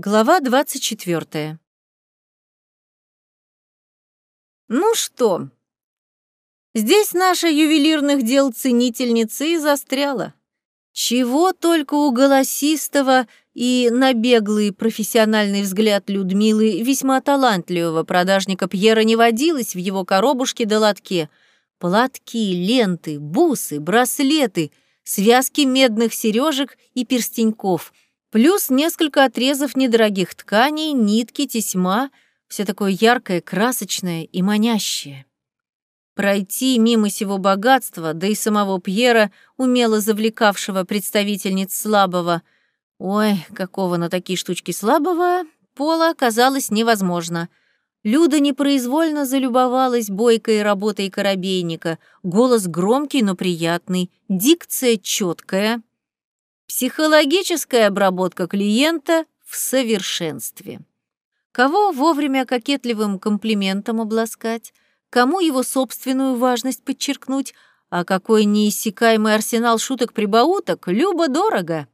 Глава 24. Ну что, здесь наша ювелирных дел ценительница и застряла. Чего только у голосистого и на беглый профессиональный взгляд Людмилы весьма талантливого продажника Пьера не водилось в его коробушке до лотке. Платки, ленты, бусы, браслеты, связки медных сережек и перстеньков — Плюс несколько отрезов недорогих тканей, нитки, тесьма, все такое яркое, красочное и манящее. Пройти мимо сего богатства, да и самого Пьера, умело завлекавшего представительниц слабого, ой, какого на такие штучки слабого, пола оказалось невозможно. Люда непроизвольно залюбовалась бойкой работой корабейника, голос громкий, но приятный, дикция четкая — Психологическая обработка клиента в совершенстве. Кого вовремя кокетливым комплиментом обласкать, кому его собственную важность подчеркнуть, а какой неиссякаемый арсенал шуток-прибауток, любо-дорого.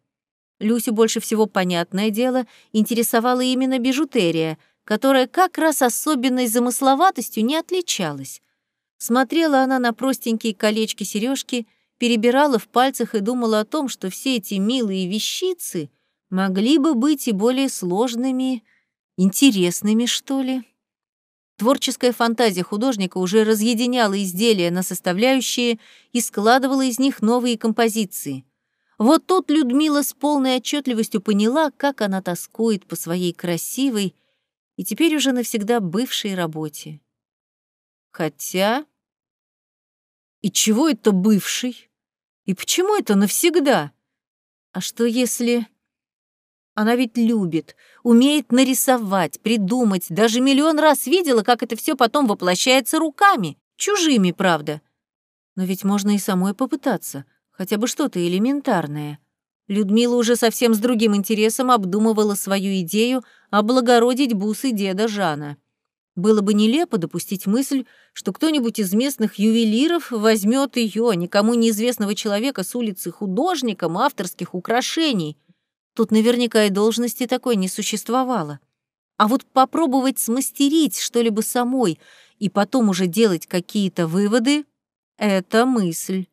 Люсе больше всего, понятное дело, интересовала именно бижутерия, которая как раз особенной замысловатостью не отличалась. Смотрела она на простенькие колечки-сережки перебирала в пальцах и думала о том, что все эти милые вещицы могли бы быть и более сложными, интересными, что ли. Творческая фантазия художника уже разъединяла изделия на составляющие и складывала из них новые композиции. Вот тут Людмила с полной отчетливостью поняла, как она тоскует по своей красивой и теперь уже навсегда бывшей работе. Хотя и чего это бывший? И почему это навсегда? А что если... Она ведь любит, умеет нарисовать, придумать, даже миллион раз видела, как это все потом воплощается руками, чужими, правда. Но ведь можно и самой попытаться, хотя бы что-то элементарное. Людмила уже совсем с другим интересом обдумывала свою идею облагородить бусы деда Жана. Было бы нелепо допустить мысль, что кто-нибудь из местных ювелиров возьмет ее, никому неизвестного человека с улицы художником авторских украшений. Тут наверняка и должности такой не существовало. А вот попробовать смастерить что-либо самой и потом уже делать какие-то выводы — это мысль.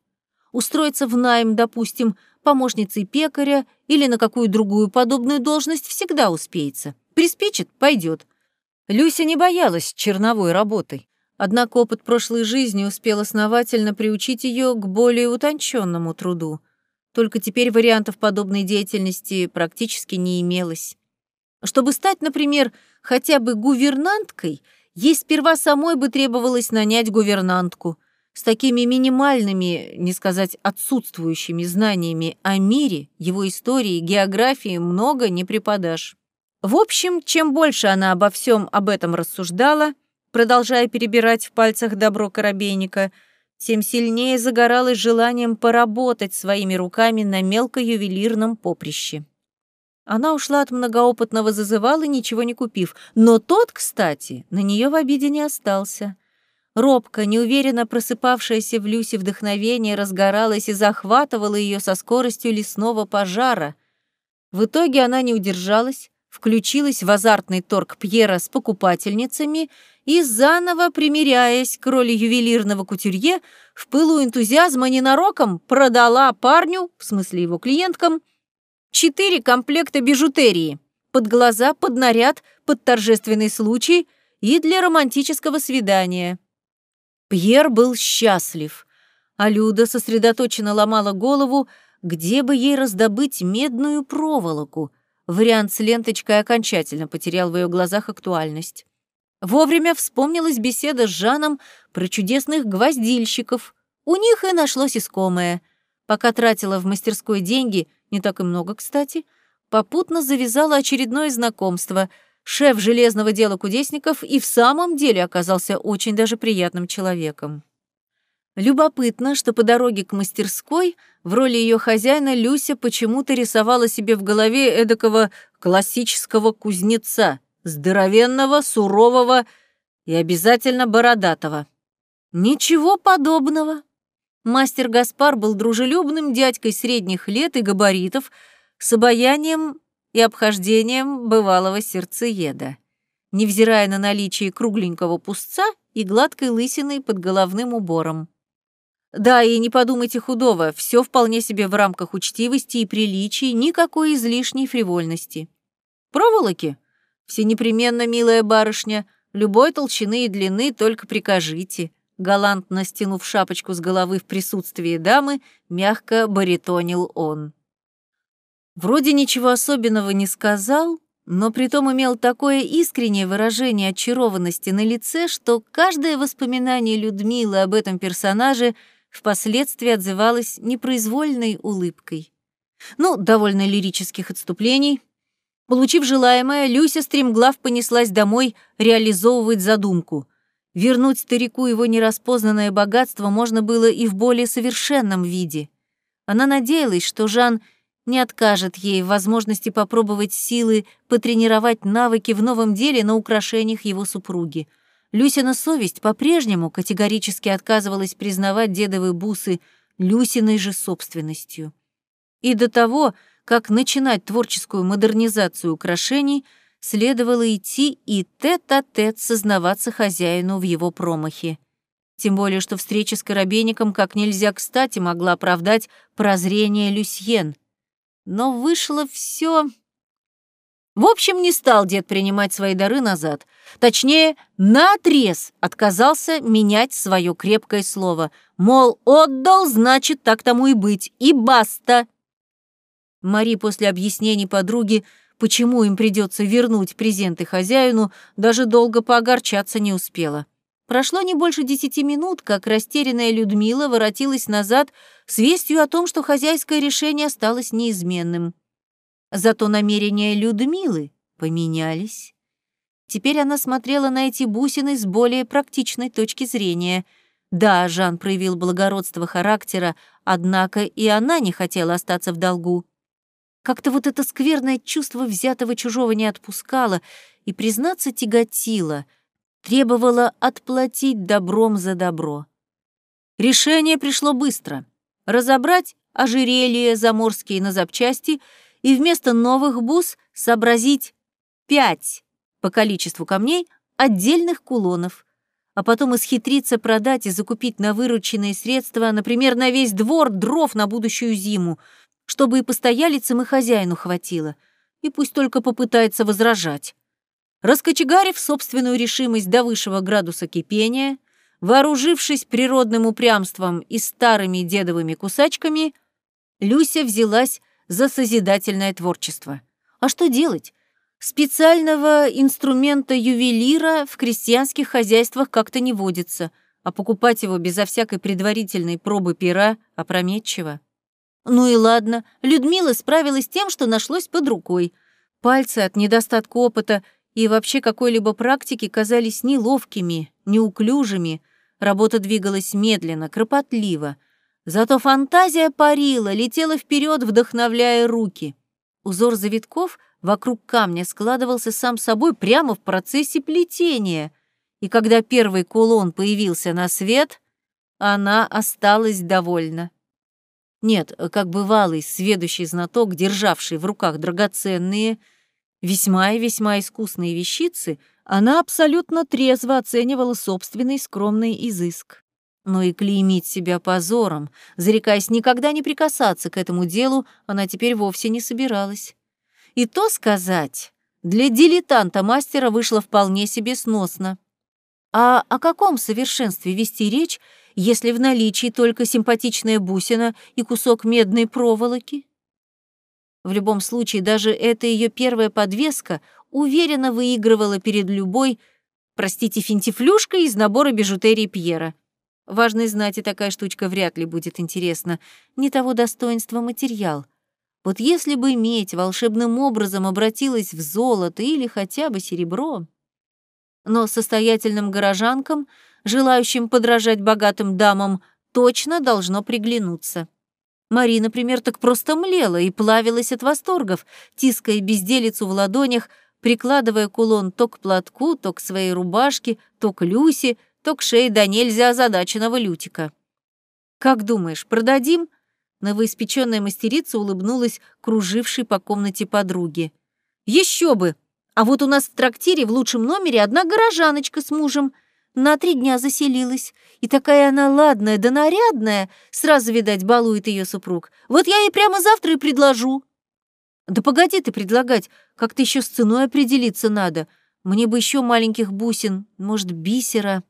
Устроиться в найм, допустим, помощницей пекаря или на какую другую подобную должность всегда успеется. Приспичит — пойдет. Люся не боялась черновой работы, однако опыт прошлой жизни успел основательно приучить ее к более утонченному труду. Только теперь вариантов подобной деятельности практически не имелось. Чтобы стать, например, хотя бы гувернанткой, ей сперва самой бы требовалось нанять гувернантку. С такими минимальными, не сказать отсутствующими знаниями о мире, его истории, географии много не преподашь. В общем, чем больше она обо всем об этом рассуждала, продолжая перебирать в пальцах добро коробейника, тем сильнее загоралась желанием поработать своими руками на мелкоювелирном поприще. Она ушла от многоопытного зазывала, ничего не купив, но тот, кстати, на нее в обиде не остался. Робко, неуверенно просыпавшееся в Люсе вдохновение разгоралось и захватывало ее со скоростью лесного пожара. В итоге она не удержалась, включилась в азартный торг Пьера с покупательницами и, заново примиряясь к роли ювелирного кутюрье, в пылу энтузиазма ненароком продала парню, в смысле его клиенткам, четыре комплекта бижутерии под глаза, под наряд, под торжественный случай и для романтического свидания. Пьер был счастлив, а Люда сосредоточенно ломала голову, где бы ей раздобыть медную проволоку — Вариант с ленточкой окончательно потерял в ее глазах актуальность. Вовремя вспомнилась беседа с Жаном про чудесных гвоздильщиков. У них и нашлось искомое. Пока тратила в мастерской деньги, не так и много, кстати, попутно завязала очередное знакомство. Шеф железного дела кудесников и в самом деле оказался очень даже приятным человеком. Любопытно, что по дороге к мастерской в роли ее хозяина Люся почему-то рисовала себе в голове эдакого классического кузнеца, здоровенного, сурового и обязательно бородатого. Ничего подобного. Мастер Гаспар был дружелюбным дядькой средних лет и габаритов, с обаянием и обхождением бывалого сердцееда, невзирая на наличие кругленького пустца и гладкой лысины под головным убором. Да, и не подумайте худого, все вполне себе в рамках учтивости и приличий, никакой излишней фривольности. Проволоки? Все непременно, милая барышня, любой толщины и длины только прикажите. Галантно стянув шапочку с головы в присутствии дамы, мягко баритонил он. Вроде ничего особенного не сказал, но притом имел такое искреннее выражение очарованности на лице, что каждое воспоминание Людмилы об этом персонаже впоследствии отзывалось непроизвольной улыбкой. Ну, довольно лирических отступлений. Получив желаемое, Люся стремглав понеслась домой реализовывать задумку. Вернуть старику его нераспознанное богатство можно было и в более совершенном виде. Она надеялась, что Жан не откажет ей в возможности попробовать силы потренировать навыки в новом деле на украшениях его супруги. Люсина совесть по-прежнему категорически отказывалась признавать дедовы бусы Люсиной же собственностью. И до того, как начинать творческую модернизацию украшений, следовало идти и тет-а-тет -тет сознаваться хозяину в его промахе. Тем более, что встреча с Коробейником как нельзя кстати могла оправдать прозрение Люсьен — но вышло все. В общем, не стал дед принимать свои дары назад. Точнее, наотрез отказался менять свое крепкое слово. Мол, отдал, значит, так тому и быть. И баста. Мари после объяснений подруги, почему им придется вернуть презенты хозяину, даже долго поогорчаться не успела. Прошло не больше десяти минут, как растерянная Людмила воротилась назад с вестью о том, что хозяйское решение осталось неизменным. Зато намерения Людмилы поменялись. Теперь она смотрела на эти бусины с более практичной точки зрения. Да, Жан проявил благородство характера, однако и она не хотела остаться в долгу. Как-то вот это скверное чувство взятого чужого не отпускало и, признаться, тяготило — требовала отплатить добром за добро. Решение пришло быстро. Разобрать ожерелье заморские на запчасти и вместо новых бус сообразить пять по количеству камней отдельных кулонов, а потом исхитриться продать и закупить на вырученные средства, например, на весь двор дров на будущую зиму, чтобы и постоялицам, и хозяину хватило, и пусть только попытается возражать. Раскочегарив собственную решимость до высшего градуса кипения, вооружившись природным упрямством и старыми дедовыми кусачками, Люся взялась за созидательное творчество. А что делать? Специального инструмента ювелира в крестьянских хозяйствах как-то не водится, а покупать его безо всякой предварительной пробы пера опрометчиво. Ну и ладно, Людмила справилась с тем, что нашлось под рукой. Пальцы от недостатка опыта и вообще какой-либо практики казались неловкими, неуклюжими, работа двигалась медленно, кропотливо. Зато фантазия парила, летела вперед, вдохновляя руки. Узор завитков вокруг камня складывался сам собой прямо в процессе плетения, и когда первый кулон появился на свет, она осталась довольна. Нет, как бывалый сведущий знаток, державший в руках драгоценные, весьма и весьма искусные вещицы, она абсолютно трезво оценивала собственный скромный изыск. Но и клеймить себя позором, зарекаясь никогда не прикасаться к этому делу, она теперь вовсе не собиралась. И то сказать, для дилетанта-мастера вышло вполне себе сносно. А о каком совершенстве вести речь, если в наличии только симпатичная бусина и кусок медной проволоки? В любом случае, даже эта ее первая подвеска уверенно выигрывала перед любой, простите, финтифлюшкой из набора бижутерии Пьера. Важной и такая штучка вряд ли будет интересна. Не того достоинства материал. Вот если бы медь волшебным образом обратилась в золото или хотя бы серебро... Но состоятельным горожанкам, желающим подражать богатым дамам, точно должно приглянуться. Мари, например, так просто млела и плавилась от восторгов, тиская безделицу в ладонях, прикладывая кулон то к платку, то к своей рубашке, то к Люсе, то к шее да нельзя озадаченного Лютика. «Как думаешь, продадим?» Новоиспечённая мастерица улыбнулась кружившей по комнате подруге. Еще бы! А вот у нас в трактире в лучшем номере одна горожаночка с мужем. На три дня заселилась. И такая она ладная да нарядная, сразу, видать, балует ее супруг. Вот я ей прямо завтра и предложу. Да погоди ты предлагать, как-то еще с ценой определиться надо. Мне бы еще маленьких бусин, может, бисера.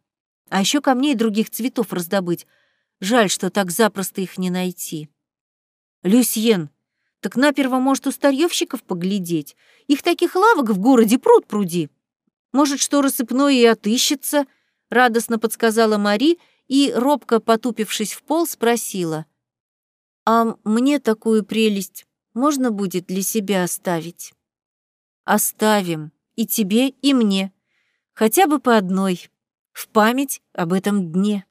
А еще камней других цветов раздобыть. Жаль, что так запросто их не найти. Люсьен, так наперво, может, у старьевщиков поглядеть. Их таких лавок в городе пруд пруди. Может, что рассыпное и отыщется, — радостно подсказала Мари и, робко потупившись в пол, спросила. «А мне такую прелесть можно будет для себя оставить?» «Оставим. И тебе, и мне. Хотя бы по одной. В память об этом дне».